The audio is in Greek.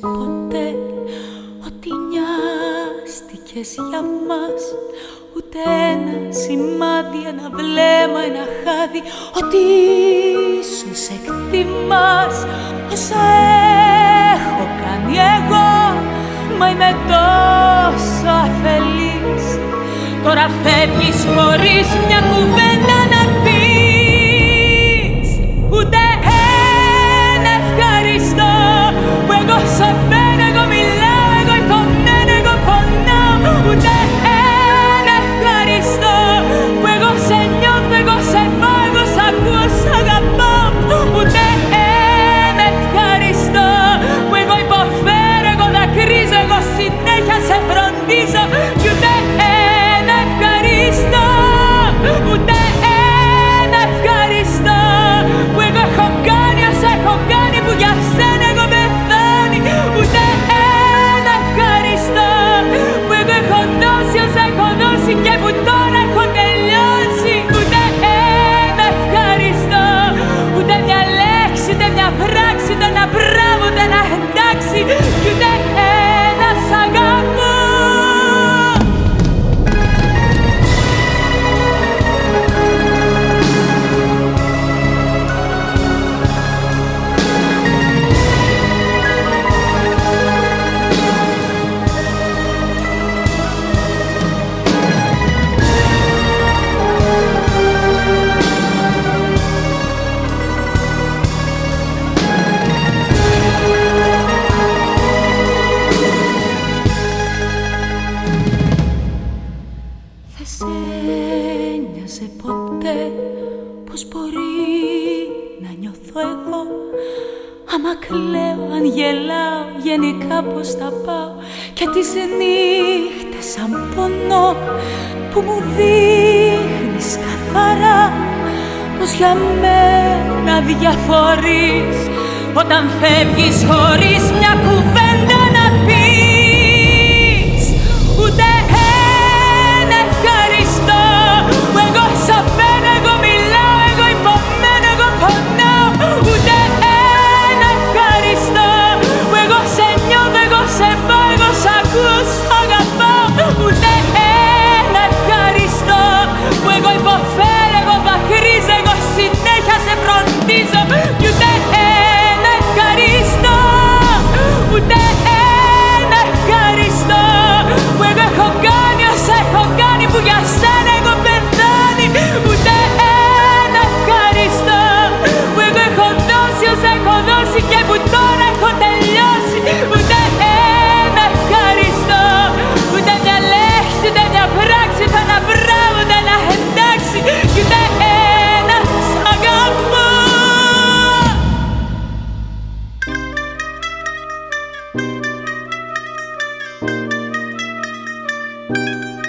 Ποτέ ότι νοιάστηκες για μας Ούτε ένα σημάδι, ένα βλέμμα, ένα χάδι Ότι σου εκτιμάς όσα έχω κάνει εγώ Μα είμαι τόσο αφελής. Τώρα φεύγεις χωρίς μια κουβέντα frondiza. ποτέ Πώς μπορεί να νιώθω εγώ. Άμα κλαίω, αν γελάω, γενικά πώς θα πάω. Και τις νύχτες σαν πονώ Που μου δείχνεις καθαρά Πως για μένα διαφορείς. Όταν φεύγεις χωρίς μια κουβέντα Música